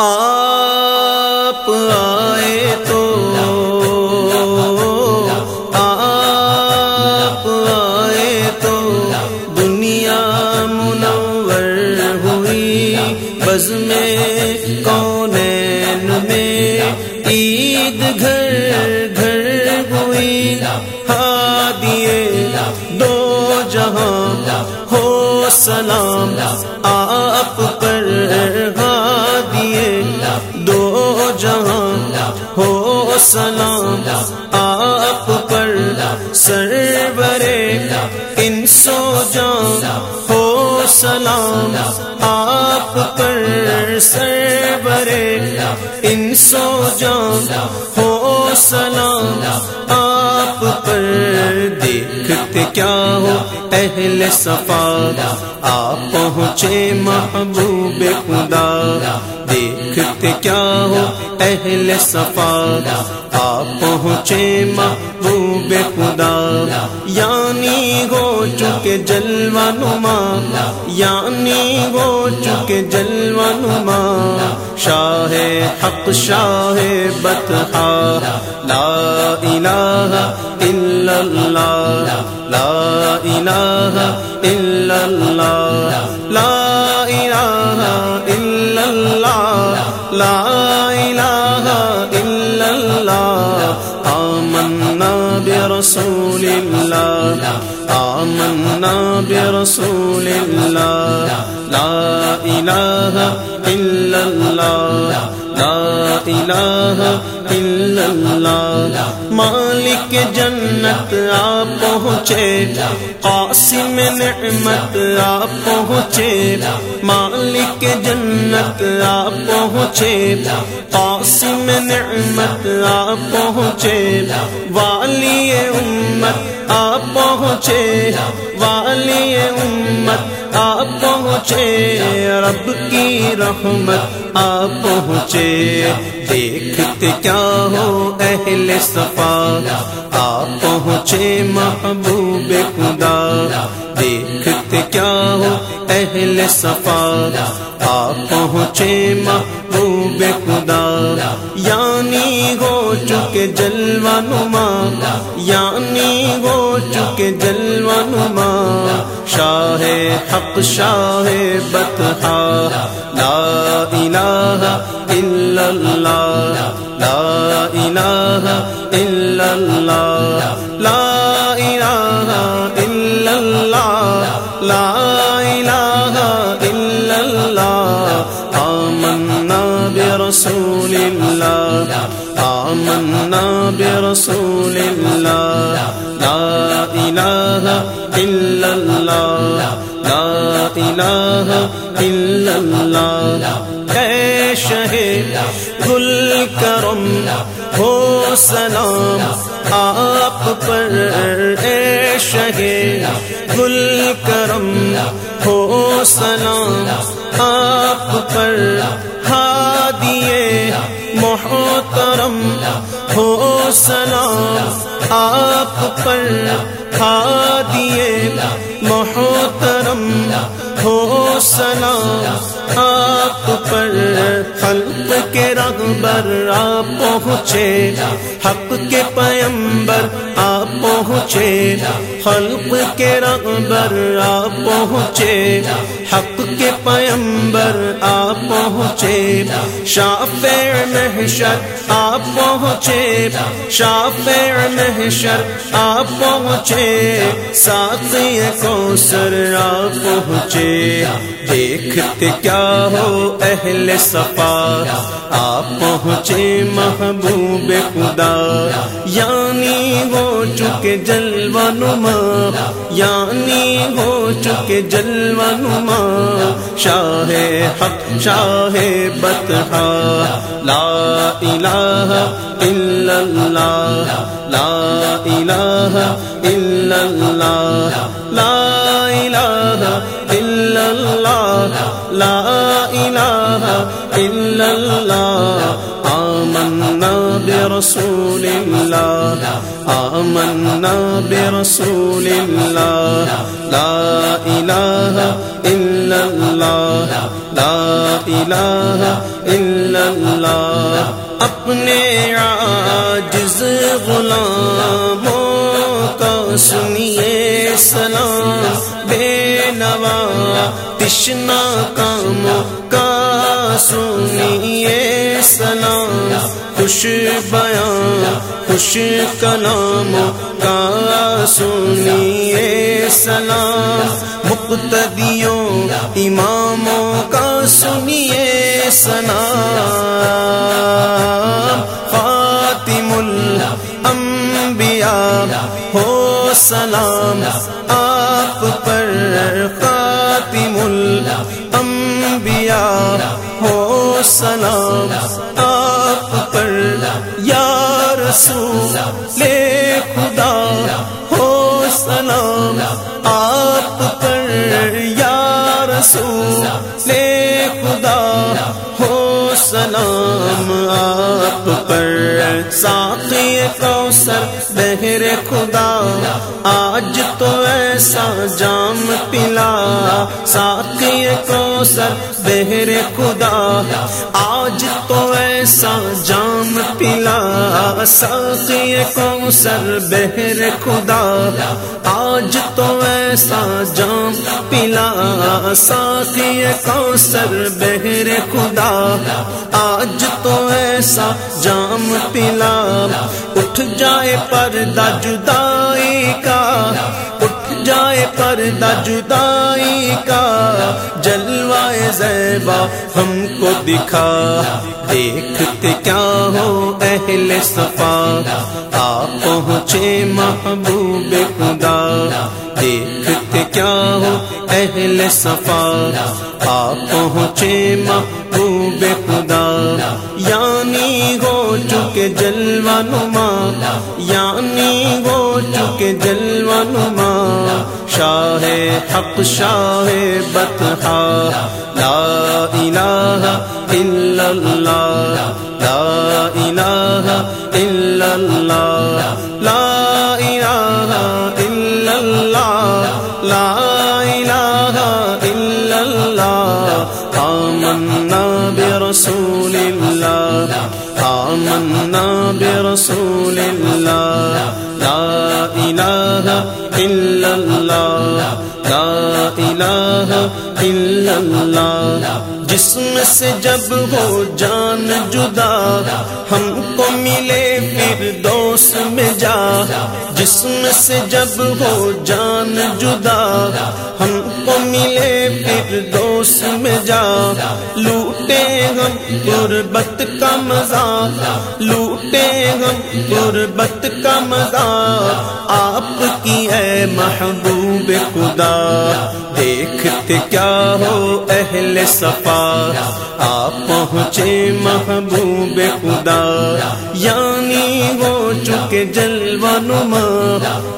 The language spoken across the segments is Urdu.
آپ دو جاند ہو سلام، آپ پر سرورے ان سو جان ہو سلام، آپ پر سرورے ان سو جان ہو سلام، آپ پر دیکھتے کیا ہو اہل صفا، آپ پہنچے محبوب خدا۔ دیکھتے کیا ہو؟ اہل صفا، آپ پہنچے محبوب خدا۔ یعنی ہو چکے جلوہ نما یعنی ہو چکے جلوہ نما۔ شاہ حق، شاہ بتہا لا الہ الا اللہ۔ لا الہ الا اللہ۔ لا برسول اللہ آمنا برسول اللہ لا الہ الا اللہ لا الہ الا اللہ مالک جنت آپ پہنچے۔ قاسم نعمت آپ پہنچے۔ مالک جنت آپ پہنچے۔ قاسم نعمت آپ پہنچے۔ والی امت آپ پہنچے۔ والی امت آپ پہنچے۔ رب کی رحمت آپ پہنچے۔ دیکھتے کیا ہو اہل صفا؟ آپ پہنچے محبوب خدا۔ دیکھتے کیا ہو اہل صفا؟ آپ پہنچے محبوب خدا۔ یعنی ہو چکے جلوہ نما۔ یعنی ہو چکے جلوہ نما۔ شاہ حق، شاہ بتہا لا الہ الا اللہ لا الہ الا اللہ لا الہ الا اللہ لا الہ الا اللہ آمنا برسول اللہ آمنا برسول اللہ لا الہ الا اللہ لا الہ الا اللہ اے شہید گل کرم ہو سلام آپ پر اے شہید گل کرم ہو سلام آپ پر ہادیے محترم ہو سلام آپ پر ہادیے محترم ہو سلام آپ پر خلق کے رغبر، آپ پہنچے۔ حق کے پیمبر، آپ پہنچے۔ خلق کے رغبر، آپ پہنچے۔ حق کے پیمبر آپ پہنچے شاپ محشر آپ پہنچے شاپ محشر آپ پہنچے ساتھی کو سر آپ پہنچے۔ دیکھتے کیا ہو اہل صفا؟ آپ پہنچے محبوب خدا یعنی ہو چکے جلوہ نما یعنی ہو چکے جلوہ نما۔ شاہ حق، شاہ بتہا لا الہ الا اللہ، لا الہ الا اللہ۔ لا الہ الا اللہ آمنا برسول اللہ آمنا برسول اللہ لا الہ الا اللہ لا الہ الا اللہ اپنے عاجز غلاموں کا سنیے تشنا کام کا سنیے سلام، خوش بیان، خوش کلام کا سنیے سلام۔ مقتدیوں، اماموں کا سنیے سلام۔ فاطم الانبیاء، ہو سلام۔ ہو سلام، آپ پر یا رسول، لے خدا، ہو سلام، آپ پر یا رسول، لے خدا، ہو سلام، آپ پر۔ ساقی کوثر، بہر خدا، آج تو ایسا جام پلا، ساقی کوثر بہر خدا۔ آج تو ایسا جام پلا، ساقی کوثر بہر خدا۔ آج تو ایسا جام پلا، ساقی کوثر بہر خدا۔ آج تو ایسا جام پلا، اٹھ جائے پردہ جدائی کا۔ پردہ جدائی کا جلوائے زیبا ہم کو دکھا۔ دیکھتے کیا ہو اہل صفا؟ آپ پہنچے محبوب خدا۔ دیکھتے کیا ہو اہل صفا؟ آپ پہنچے محبوب خدا۔ یعنی ہو چکے جلوہ نما۔ یعنی ہو چکے جلوہ شاہ حق شاہ بتہا لا الہ الا اللہ لا الہ الا اللہ لا الا اللہ، جسم سے جب ہو جان جدا، ہم کو ملے پھر دوست میں جا، جسم سے جب ہو جان جدا، ہم کو ملے پھر دوست میں جا، لوٹے ہم غربت کا مزہ، لوٹے ہم غربت کا مزہ، آپ کی اے محبوب خدا دیکھتے کیا ہو اہل صفا؟ آپ پہنچے محبوب خدا یعنی ہو چکے جلوہ نما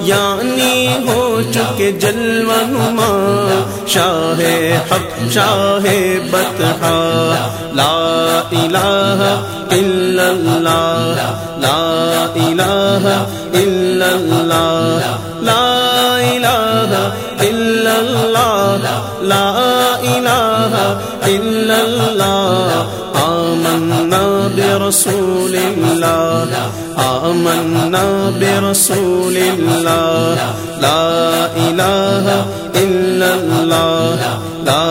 یعنی ہو چکے جلوہ نما۔ شاہ حق، شاہ بتہا لا الہ الا اللہ، لا الہ الا اللہ، لا الہ الا اللہ۔ لا الہ الا اللہ آمنا برسول اللہ آمنا برسول اللہ لا الہ الا اللہ لا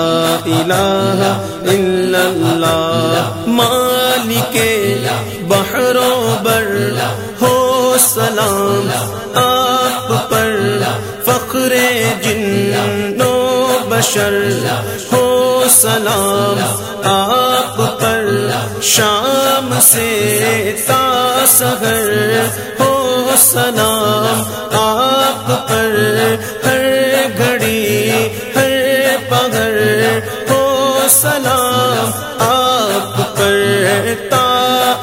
الہ الا اللہ مالک بحر و بر. ہو سلام. بشر ہو سلام، آپ پر شام سے تاثر ہو سلام، آپ پر ہر گھڑی، ہر پگھر ہو سلام، آپ پر تا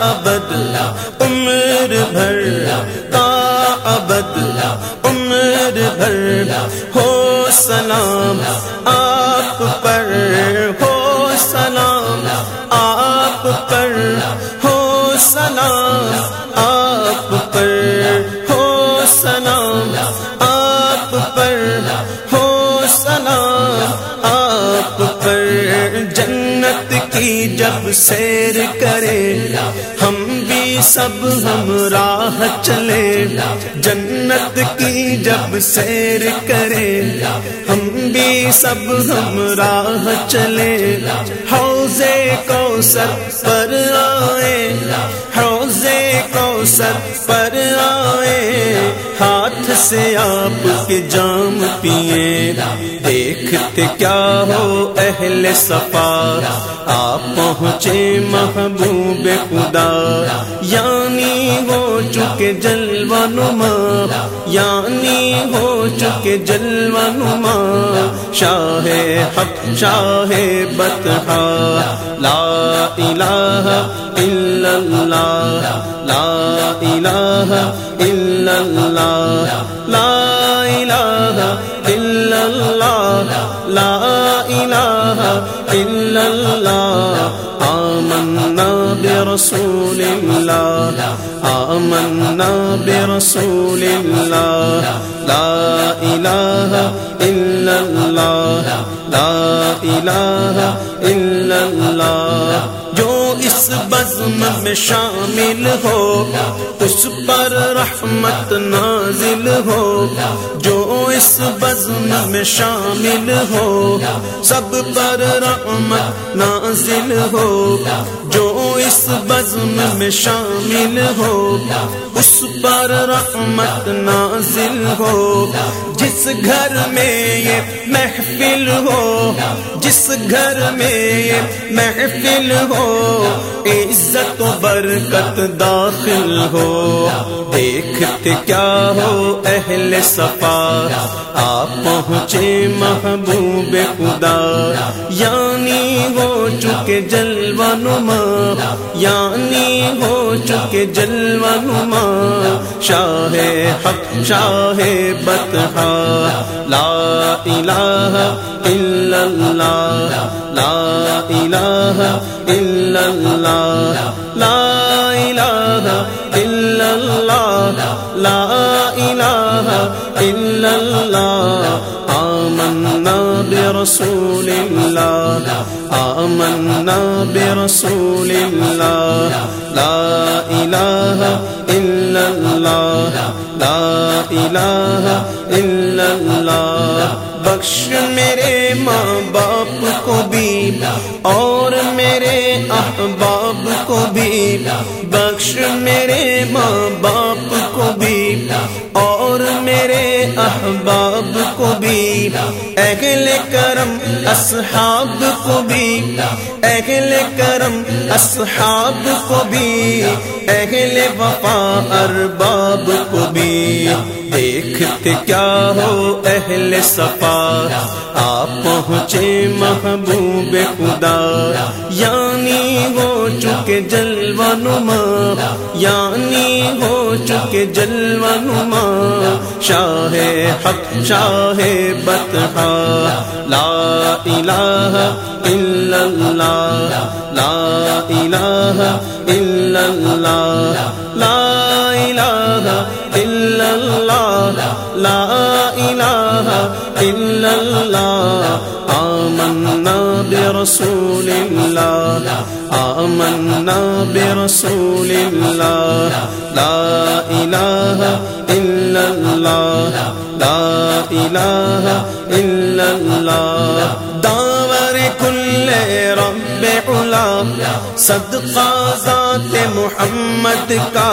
ابد، عمر بھر، تا ابد، عمر بھر ہو ہو سلام آپ پر جنت کی جب سیر کرے، ہم بھی سب ہم راہ چلے۔ جنت کی جب سیر کرے، ہم بھی سب ہم راہ چلے۔ حوضے کو سر پر آئے۔ حوضے کو سر پر آئے۔ ہاتھ سے آپ کے جام پیے۔ دیکھتے کیا ہو اہل صفا۔ آپ پہنچے محبوب خدا۔ یعنی ہو چکے جلوہ نما۔ یعنی ہو چکے جلوہ نما۔ شاہ حق، شاہ بتہا لا الہ الا اللہ۔ لا الہ الا اللہ۔ لا الہ الا اللہ۔ لا الہ الا اللہ۔ آمنا برسول اللہ۔ آمنا برسول اللہ لا الہ الا اللہ لا الہ الا اللہ اس بزم میں شامل ہو، اس پر رحمت نازل ہو۔ جو اس بزم میں شامل ہو، سب پر رحمت نازل ہو۔ جو اس بزم میں شامل ہو، اس پر رحمت نازل ہو۔ جس گھر میں یہ محفل ہو، جس گھر میں یہ محفل ہو عزت و برکت داخل ہو۔ دیکھتے کیا ہو اہل صفا۔ آپ پہنچے محبوب خدا۔ یعنی ہو چکے جلوہ نما۔ یعنی ہو چکے جلوہ نما۔ شاہ حق، شاہ بتہا لا الہ الا اللہ۔ لا الہ الا اللہ، لا الہ الا اللہ، لا الہ الا اللہ، آمنا برسول اللہ، آمنا برسول اللہ، لا الہ الا اللہ، لا الہ الا بخش میرے ماں باپ کو بھی اور میرے احباب کو بھی بخش میرے ماں باپ کو بھی اور میرے احباب کو بھی اہل کرم اصحاب کو بھی اہل کرم اصحاب کو بھی اہل وفا ارباب کو بھی دیکھتے کیا ہو اہل صفا؟ آپ پہنچے محبوب خدا یعنی ہو چکے جلوہ نما یعنی ہو چکے جلوہ نما۔ شاہ حق، شاہ بتہا لا الہ الا اللہ، لا الہ الا اللہ، لا الہ الا اللہ۔ لا الہ الا اللہ آمنا برسول اللہ آمنا برسول اللہ لا الہ الا اللہ لا الہ الا اللہ داور کل رب علا صدقہ ذات محمد کا.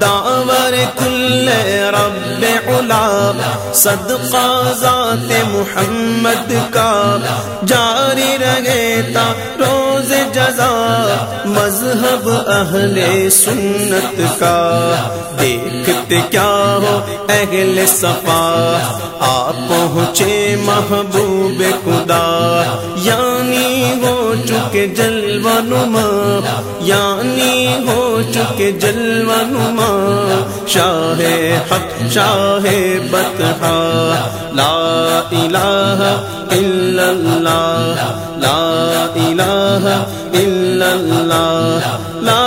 داور کل صدقہ ذات محمد کا جاری رہے تا روز جزا مذہب اہل سنت کا دیکھتے کیا ہو اہل صفا؟ آپ پہنچے محبوب خدا یعنی ہو چکے جلوہ نما یعنی ہو چکے جلوہ نما۔ شاہ حق، شاہ بتہا لا الہ الا اللہ۔ لا الہ الا اللہ۔ لا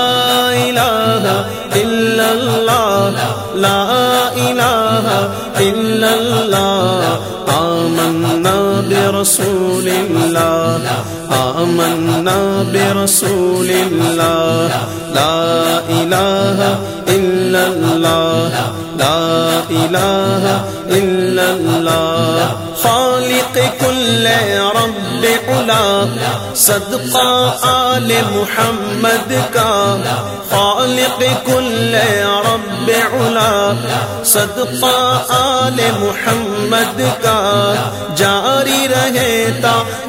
الہ الا اللہ۔ لا الہ الا اللہ۔ آمنا برسول اللہ۔ آمنا برسول الله لا إله إلا الله لا إله إلا الله خالق كل رب علا صدقہ آل محمد کا. خالق کل رب علا صدقہ آل محمد کا. جاری رہتا روز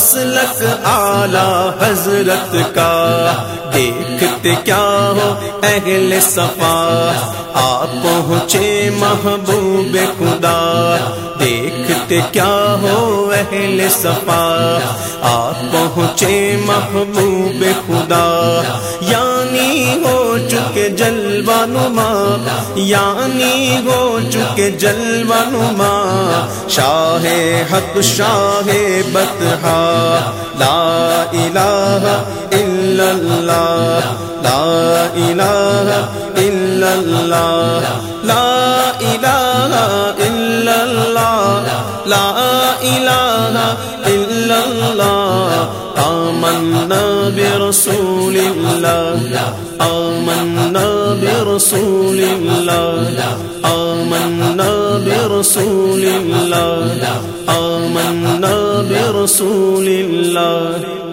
مسلک اعلی حضرت کا۔ دیکھتے کیا ہو اہل صفا۔ آپ پہنچے محبوب خدا۔ دیکھتے کیا ہو اہل صفا۔ آپ پہنچے محبوب خدا۔ یا یعنی ہو چکے جلوہ نما یعنی ہو چکے جلوہ نما۔ شاہ حق، شاہ بتہا لا الہ الا اللہ۔ لا الہ الا اللہ۔ لا الہ الا اللہ۔ لا الہ الا اللہ۔ آمنا برسول اللہ آمنا برسول اللہ آمنا برسول اللہ آمنا برسول اللہ۔